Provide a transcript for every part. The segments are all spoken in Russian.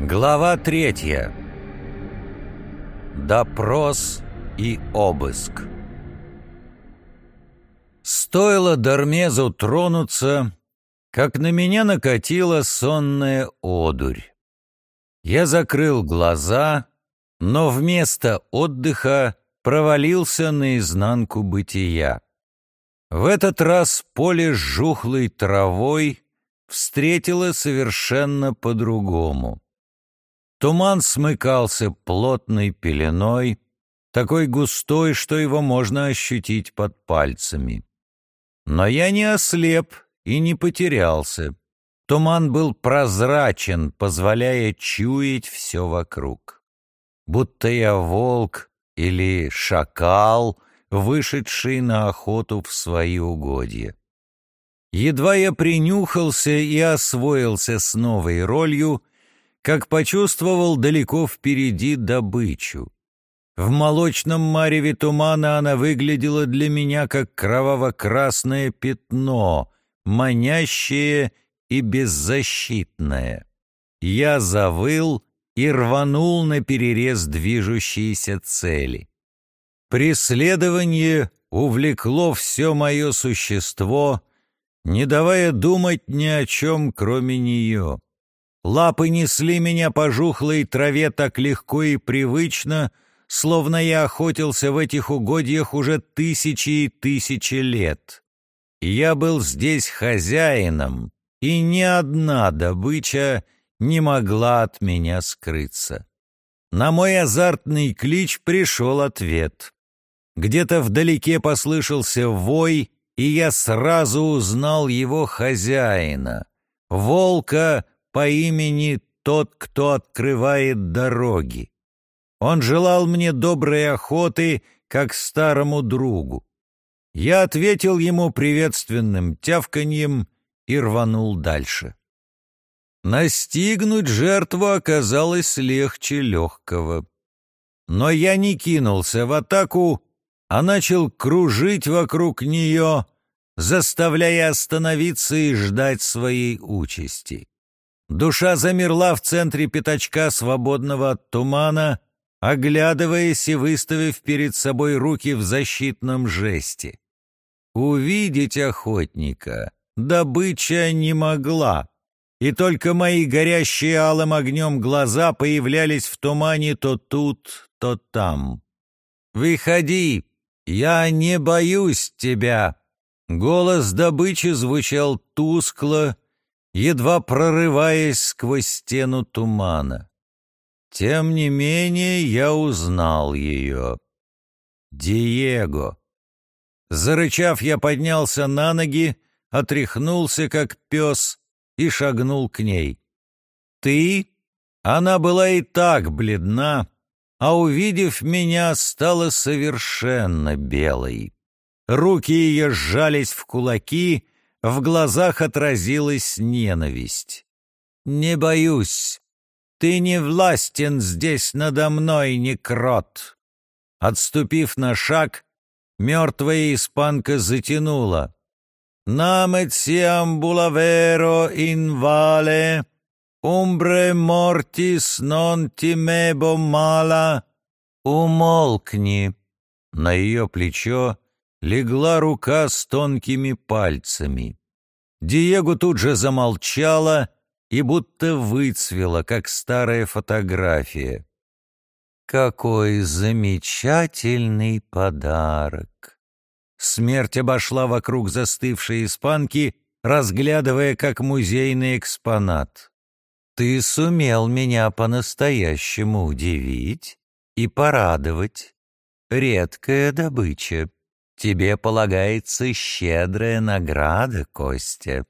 Глава третья. Допрос и обыск. Стоило Дармезу тронуться, как на меня накатила сонная одурь. Я закрыл глаза, но вместо отдыха провалился наизнанку бытия. В этот раз поле с жухлой травой встретило совершенно по-другому. Туман смыкался плотной пеленой, такой густой, что его можно ощутить под пальцами. Но я не ослеп и не потерялся. Туман был прозрачен, позволяя чуять все вокруг. Будто я волк или шакал, вышедший на охоту в свои угодья. Едва я принюхался и освоился с новой ролью, как почувствовал далеко впереди добычу. В молочном мареве тумана она выглядела для меня как кроваво-красное пятно, манящее и беззащитное. Я завыл и рванул на перерез движущиеся цели. Преследование увлекло все мое существо, не давая думать ни о чем, кроме нее. Лапы несли меня по жухлой траве так легко и привычно, словно я охотился в этих угодьях уже тысячи и тысячи лет. Я был здесь хозяином, и ни одна добыча не могла от меня скрыться. На мой азартный клич пришел ответ. Где-то вдалеке послышался вой, и я сразу узнал его хозяина, волка по имени тот, кто открывает дороги. Он желал мне доброй охоты, как старому другу. Я ответил ему приветственным тявканьем и рванул дальше. Настигнуть жертву оказалось легче легкого. Но я не кинулся в атаку, а начал кружить вокруг нее, заставляя остановиться и ждать своей участи. Душа замерла в центре пятачка, свободного от тумана, оглядываясь и выставив перед собой руки в защитном жесте. Увидеть охотника добыча не могла, и только мои горящие алым огнем глаза появлялись в тумане то тут, то там. «Выходи! Я не боюсь тебя!» Голос добычи звучал тускло, едва прорываясь сквозь стену тумана. Тем не менее я узнал ее. Диего. Зарычав, я поднялся на ноги, отряхнулся, как пес, и шагнул к ней. «Ты?» Она была и так бледна, а, увидев меня, стала совершенно белой. Руки ее сжались в кулаки, в глазах отразилась ненависть. «Не боюсь. Ты не властен здесь надо мной, некрот». Отступив на шаг, мертвая испанка затянула. «Намет сиам булаверо ин вале, умбре мортис нон тимебо мала». «Умолкни!» На ее плечо легла рука с тонкими пальцами. Диего тут же замолчала и будто выцвела, как старая фотография. Какой замечательный подарок! Смерть обошла вокруг застывшей испанки, разглядывая как музейный экспонат. Ты сумел меня по-настоящему удивить и порадовать. Редкая добыча. Тебе полагается щедрая награда, Костя.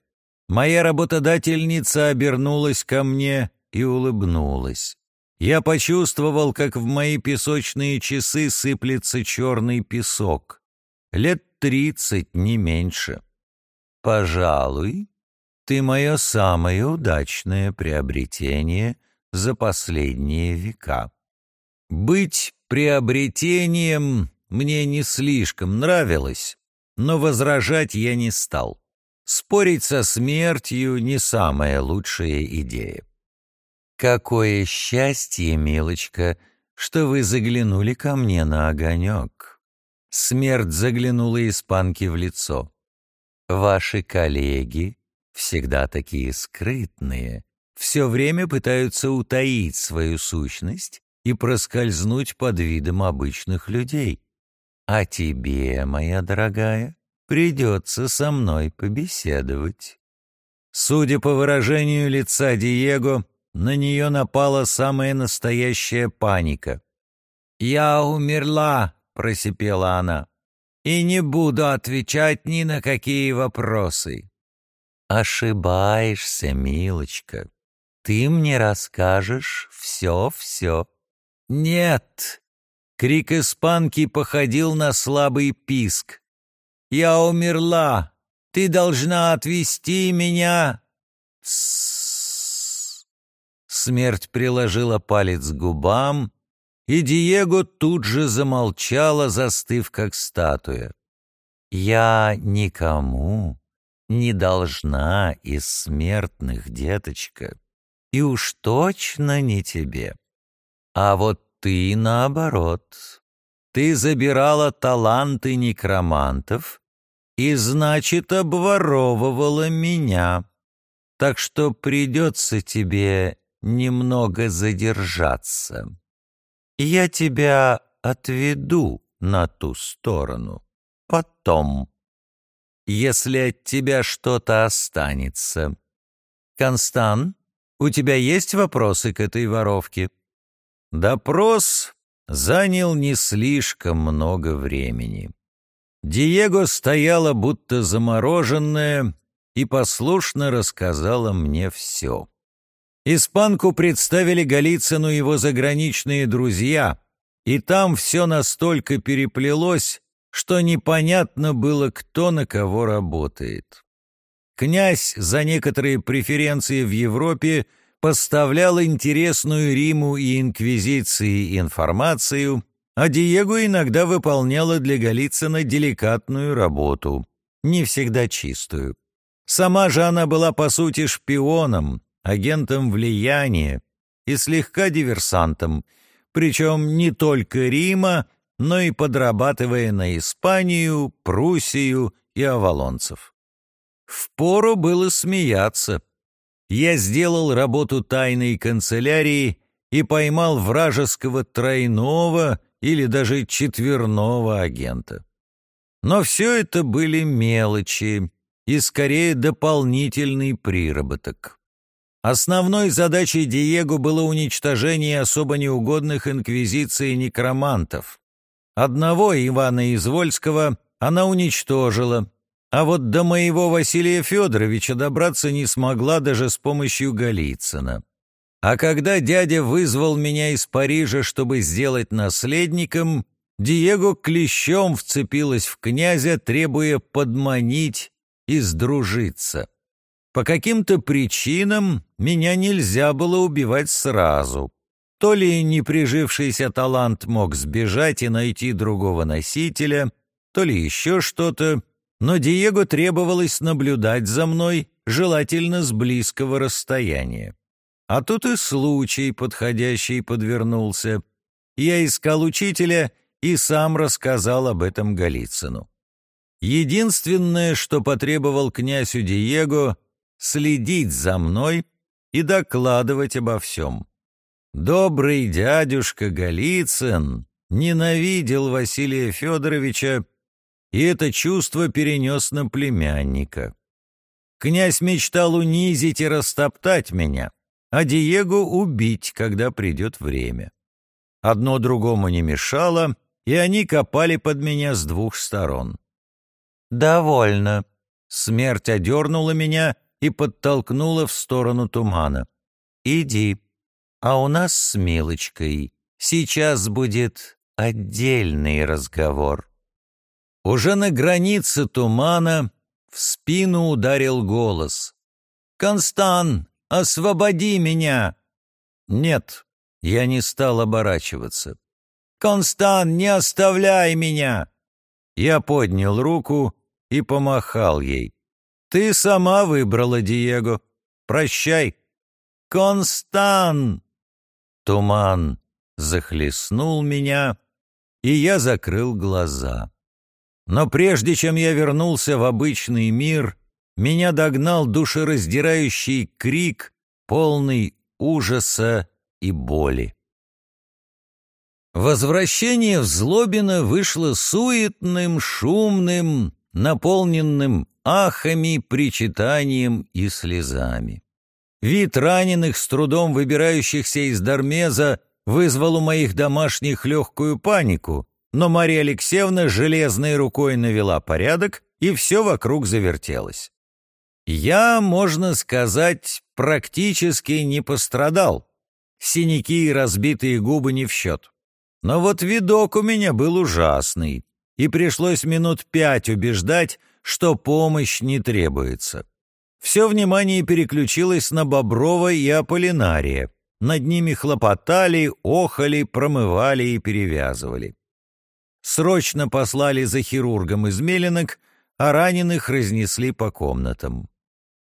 Моя работодательница обернулась ко мне и улыбнулась. Я почувствовал, как в мои песочные часы сыплется черный песок. Лет тридцать, не меньше. Пожалуй, ты мое самое удачное приобретение за последние века. Быть приобретением мне не слишком нравилось, но возражать я не стал. Спорить со смертью не самая лучшая идея. «Какое счастье, милочка, что вы заглянули ко мне на огонек!» Смерть заглянула испанке в лицо. «Ваши коллеги всегда такие скрытные, все время пытаются утаить свою сущность и проскользнуть под видом обычных людей. А тебе, моя дорогая, придется со мной побеседовать». Судя по выражению лица Диего, на нее напала самая настоящая паника. «Я умерла», — просипела она, — «и не буду отвечать ни на какие вопросы». «Ошибаешься, милочка. Ты мне расскажешь все-все». «Нет!» — крик испанки походил на слабый писк. «Я умерла! Ты должна отвезти меня!» Смерть приложила палец к губам, и Диего тут же замолчала, застыв как статуя. «Я никому не должна из смертных, деточка, и уж точно не тебе. А вот ты наоборот. Ты забирала таланты некромантов и, значит, обворовывала меня. Так что придется тебе немного задержаться. Я тебя отведу на ту сторону. Потом, если от тебя что-то останется. Констан, у тебя есть вопросы к этой воровке? Допрос занял не слишком много времени. Диего стояла будто замороженная и послушно рассказала мне все. Испанку представили Голицыну его заграничные друзья, и там все настолько переплелось, что непонятно было, кто на кого работает. Князь за некоторые преференции в Европе поставлял интересную Риму и Инквизиции информацию, а Диего иногда выполняла для Голицына деликатную работу, не всегда чистую. Сама же она была, по сути, шпионом, агентом влияния и слегка диверсантом, причем не только Рима, но и подрабатывая на Испанию, Пруссию и авалонцев. Впору было смеяться. Я сделал работу тайной канцелярии и поймал вражеского тройного или даже четверного агента. Но все это были мелочи и скорее дополнительный приработок. Основной задачей Диего было уничтожение особо неугодных инквизиции некромантов. Одного Ивана Извольского она уничтожила, а вот до моего Василия Федоровича добраться не смогла даже с помощью Голицына. А когда дядя вызвал меня из Парижа, чтобы сделать наследником, Диего клещом вцепилась в князя, требуя подманить и сдружиться. По каким-то причинам меня нельзя было убивать сразу. То ли неприжившийся талант мог сбежать и найти другого носителя, то ли еще что-то, но Диего требовалось наблюдать за мной, желательно с близкого расстояния. А тут и случай подходящий подвернулся. Я искал учителя и сам рассказал об этом Голицыну. Единственное, что потребовал князю Диего — следить за мной и докладывать обо всем. Добрый дядюшка Голицын ненавидел Василия Федоровича, и это чувство перенес на племянника. Князь мечтал унизить и растоптать меня, а Диего убить, когда придет время. Одно другому не мешало, и они копали под меня с двух сторон. «Довольно». Смерть одернула меня и подтолкнула в сторону тумана. «Иди, а у нас с Милочкой сейчас будет отдельный разговор». Уже на границе тумана в спину ударил голос. «Констан, освободи меня!» «Нет», я не стал оборачиваться. «Констан, не оставляй меня!» Я поднял руку и помахал ей. Ты сама выбрала, Диего. Прощай. Констан!» Туман захлестнул меня, и я закрыл глаза. Но прежде чем я вернулся в обычный мир, меня догнал душераздирающий крик, полный ужаса и боли. Возвращение в Злобино вышло суетным, шумным, наполненным ахами, причитанием и слезами. Вид раненых, с трудом выбирающихся из Дармеза, вызвал у моих домашних легкую панику, но Мария Алексеевна железной рукой навела порядок, и все вокруг завертелось. Я, можно сказать, практически не пострадал. Синяки и разбитые губы не в счет. Но вот видок у меня был ужасный, и пришлось минут пять убеждать, что помощь не требуется. Все внимание переключилось на Боброва и Аполлинария. Над ними хлопотали, охали, промывали и перевязывали. Срочно послали за хирургом из Меленок, а раненых разнесли по комнатам.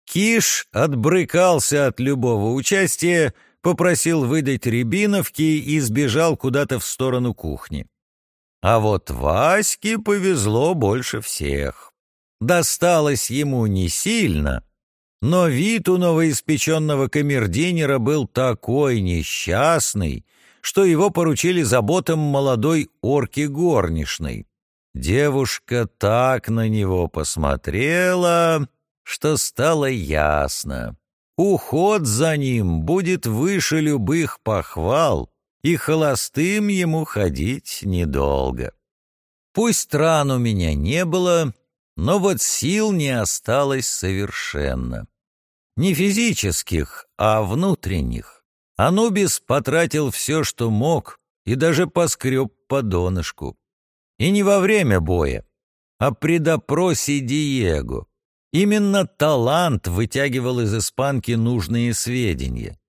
Киш отбрыкался от любого участия, попросил выдать рябиновки и сбежал куда-то в сторону кухни. А вот Ваське повезло больше всех. Досталось ему не сильно, но вид у новоиспеченного камердинера был такой несчастный, что его поручили заботам молодой орки горничной. Девушка так на него посмотрела, что стало ясно. Уход за ним будет выше любых похвал, и холостым ему ходить недолго. Пусть ран у меня не было, но вот сил не осталось совершенно. Не физических, а внутренних. Анубис потратил все, что мог, и даже поскреб по донышку. И не во время боя, а при допросе Диего. Именно талант вытягивал из испанки нужные сведения.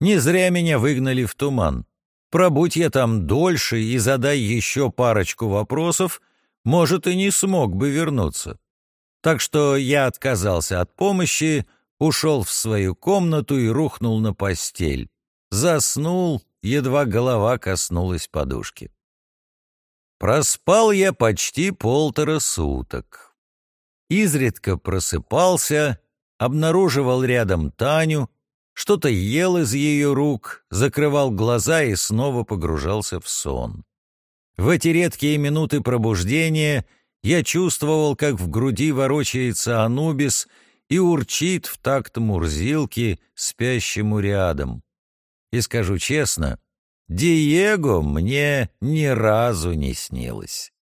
Не зря меня выгнали в туман. Пробудь я там дольше и задай еще парочку вопросов, может, и не смог бы вернуться. Так что я отказался от помощи, ушел в свою комнату и рухнул на постель. Заснул, едва голова коснулась подушки. Проспал я почти полтора суток изредка просыпался, обнаруживал рядом Таню, что-то ел из ее рук, закрывал глаза и снова погружался в сон. В эти редкие минуты пробуждения я чувствовал, как в груди ворочается Анубис и урчит в такт Мурзилки, спящему рядом. И скажу честно, Диего мне ни разу не снилось.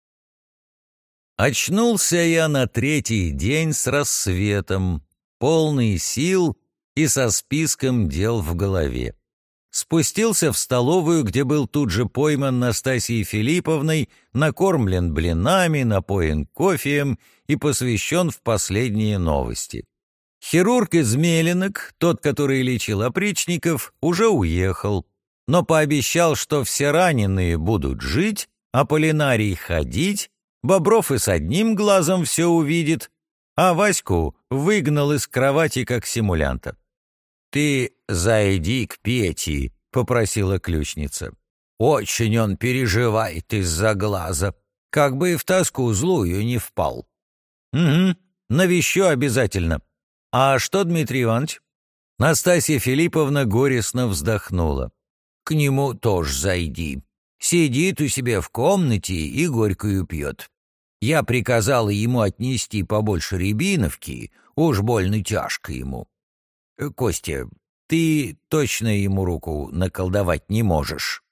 Очнулся я на третий день с рассветом, полный сил и со списком дел в голове. Спустился в столовую, где был тут же пойман Настасьей Филипповной, накормлен блинами, напоен кофеем и посвящен в последние новости. Хирург из Мелинок, тот, который лечил опричников, уже уехал, но пообещал, что все раненые будут жить, а полинарий ходить, Бобров и с одним глазом все увидит, а Ваську выгнал из кровати как симулянта. «Ты зайди к Пете», — попросила ключница. «Очень он переживает из-за глаза, как бы и в тоску злую не впал». «Угу, навещу обязательно. А что, Дмитрий Иванович?» Настасья Филипповна горестно вздохнула. «К нему тоже зайди. Сидит у себя в комнате и горькую пьет. Я приказала ему отнести побольше рябиновки, уж больно тяжко ему. Костя, ты точно ему руку наколдовать не можешь.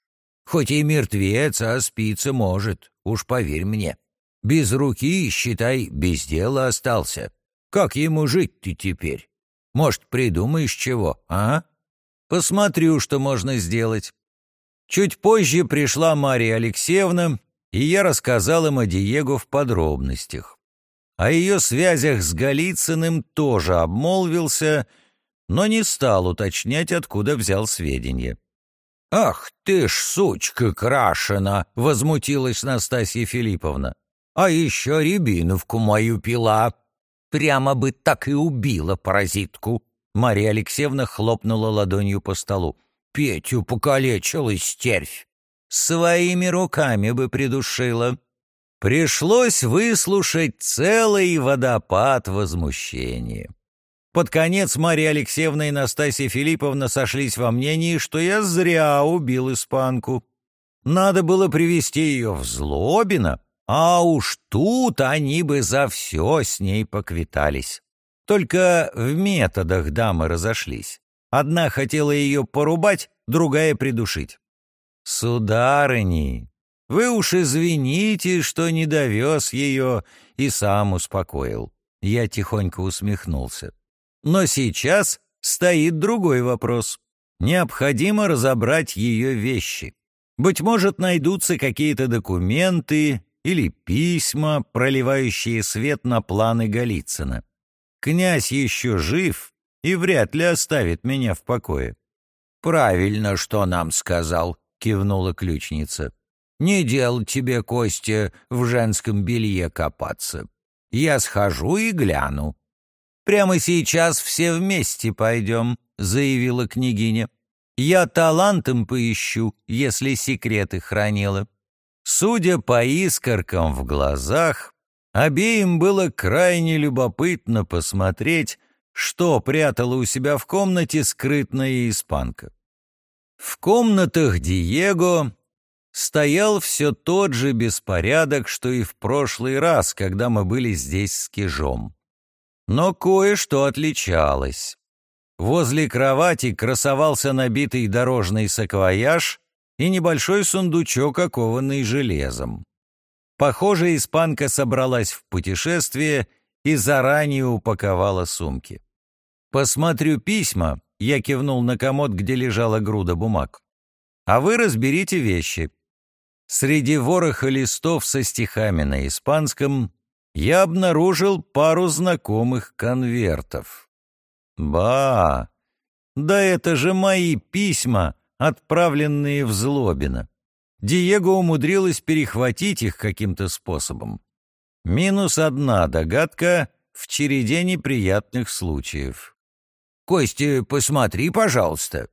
Хоть и мертвец, а спиться может, уж поверь мне. Без руки, считай, без дела остался. Как ему жить ты теперь? Может, придумаешь чего, а? Посмотрю, что можно сделать. Чуть позже пришла Мария Алексеевна, и я рассказал им о Диего в подробностях. О ее связях с Голицыным тоже обмолвился, но не стал уточнять, откуда взял сведения. «Ах ты ж, сучка крашена!» — возмутилась Настасья Филипповна. «А еще рябиновку мою пила. Прямо бы так и убила паразитку. Мария Алексеевна хлопнула ладонью по столу. «Петю покалечил истервь! Своими руками бы придушила!» Пришлось выслушать целый водопад возмущения. Под конец Мария Алексеевна и Настасья Филипповна сошлись во мнении, что я зря убил испанку. Надо было привести ее в Злобино, а уж тут они бы за все с ней поквитались. Только в методах дамы разошлись. Одна хотела ее порубать, другая придушить. «Сударыни, вы уж извините, что не довез ее и сам успокоил». Я тихонько усмехнулся. Но сейчас стоит другой вопрос. Необходимо разобрать ее вещи. Быть может, найдутся какие-то документы или письма, проливающие свет на планы Голицына. Князь еще жив и вряд ли оставит меня в покое. «Правильно, что нам сказал», — кивнула ключница. «Не дел тебе, Костя, в женском белье копаться. Я схожу и гляну. «Прямо сейчас все вместе пойдем», — заявила княгиня. «Я талантом поищу, если секреты хранила». Судя по искоркам в глазах, обеим было крайне любопытно посмотреть, что прятала у себя в комнате скрытная испанка. В комнатах Диего стоял все тот же беспорядок, что и в прошлый раз, когда мы были здесь с Кижом. Но кое-что отличалось. Возле кровати красовался набитый дорожный саквояж и небольшой сундучок, окованный железом. Похоже, испанка собралась в путешествие и заранее упаковала сумки. «Посмотрю письма», — я кивнул на комод, где лежала груда бумаг. «А вы разберите вещи». Среди вороха листов со стихами на испанском я обнаружил пару знакомых конвертов. Ба! Да это же мои письма, отправленные в Злобино. Диего умудрилась перехватить их каким-то способом. Минус одна догадка в череде неприятных случаев. «Костя, посмотри, пожалуйста».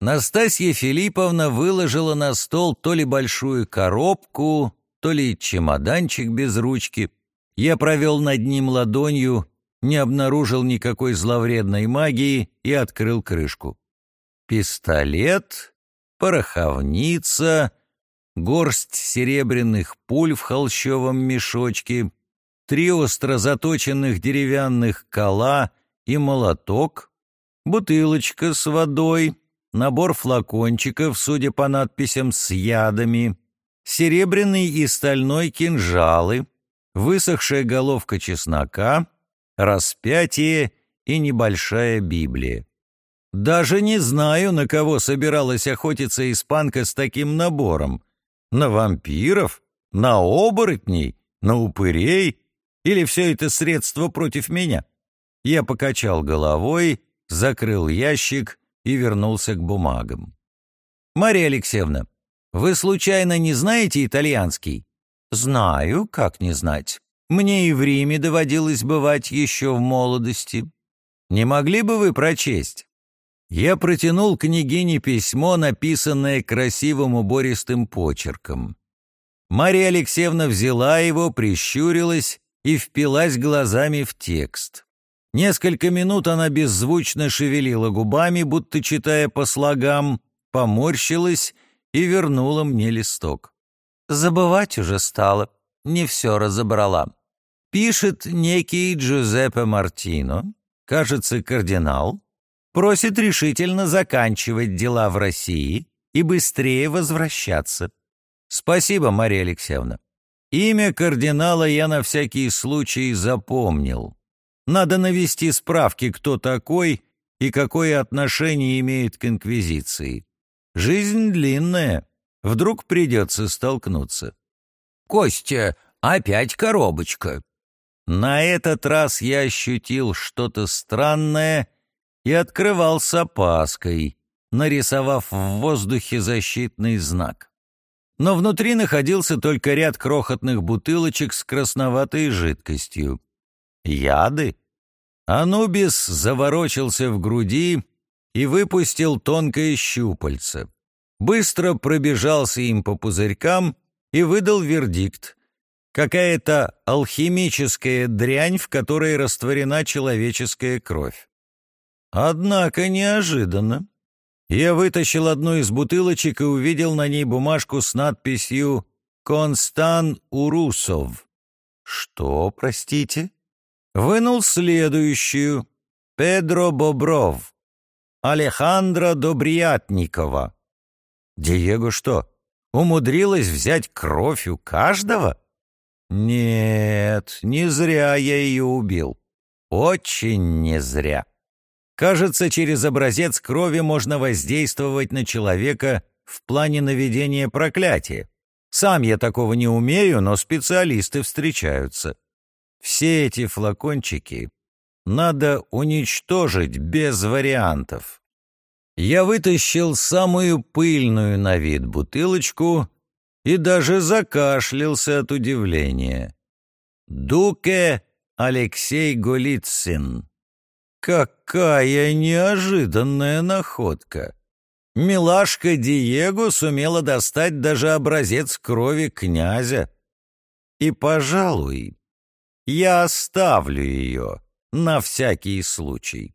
Настасья Филипповна выложила на стол то ли большую коробку, то ли чемоданчик без ручки. Я провел над ним ладонью, не обнаружил никакой зловредной магии и открыл крышку. Пистолет, пороховница, горсть серебряных пуль в холщовом мешочке, три остро заточенных деревянных кола и молоток, бутылочка с водой, набор флакончиков, судя по надписям, с ядами, серебряный и стальной кинжалы — высохшая головка чеснока, распятие и небольшая Библия. Даже не знаю, на кого собиралась охотиться испанка с таким набором. На вампиров? На оборотней? На упырей? Или все это средство против меня? Я покачал головой, закрыл ящик и вернулся к бумагам. «Мария Алексеевна, вы случайно не знаете итальянский?» «Знаю, как не знать. Мне и в Риме доводилось бывать еще в молодости. Не могли бы вы прочесть?» Я протянул княгине письмо, написанное красивым убористым почерком. Мария Алексеевна взяла его, прищурилась и впилась глазами в текст. Несколько минут она беззвучно шевелила губами, будто читая по слогам, поморщилась и вернула мне листок. Забывать уже стала, не все разобрала. Пишет некий Джузеппе Мартино, кажется, кардинал, просит решительно заканчивать дела в России и быстрее возвращаться. Спасибо, Мария Алексеевна. Имя кардинала я на всякий случай запомнил. Надо навести справки, кто такой и какое отношение имеет к инквизиции. Жизнь длинная, Вдруг придется столкнуться. «Костя, опять коробочка!» На этот раз я ощутил что-то странное и открывал с опаской, нарисовав в воздухе защитный знак. Но внутри находился только ряд крохотных бутылочек с красноватой жидкостью. Яды? Анубис заворочился в груди и выпустил тонкое щупальце. Быстро пробежался им по пузырькам и выдал вердикт. Какая-то алхимическая дрянь, в которой растворена человеческая кровь. Однако неожиданно. Я вытащил одну из бутылочек и увидел на ней бумажку с надписью «Констан Урусов». «Что, простите?» Вынул следующую. «Педро Бобров». «Алехандро Добриятникова». «Диего что, умудрилась взять кровь у каждого?» «Нет, не зря я ее убил. Очень не зря». Кажется, через образец крови можно воздействовать на человека в плане наведения проклятия. Сам я такого не умею, но специалисты встречаются. Все эти флакончики надо уничтожить без вариантов. Я вытащил самую пыльную на вид бутылочку и даже закашлялся от удивления. Дуке Алексей Голицын. Какая неожиданная находка! Милашка Диего сумела достать даже образец крови князя. И, пожалуй, я оставлю ее на всякий случай.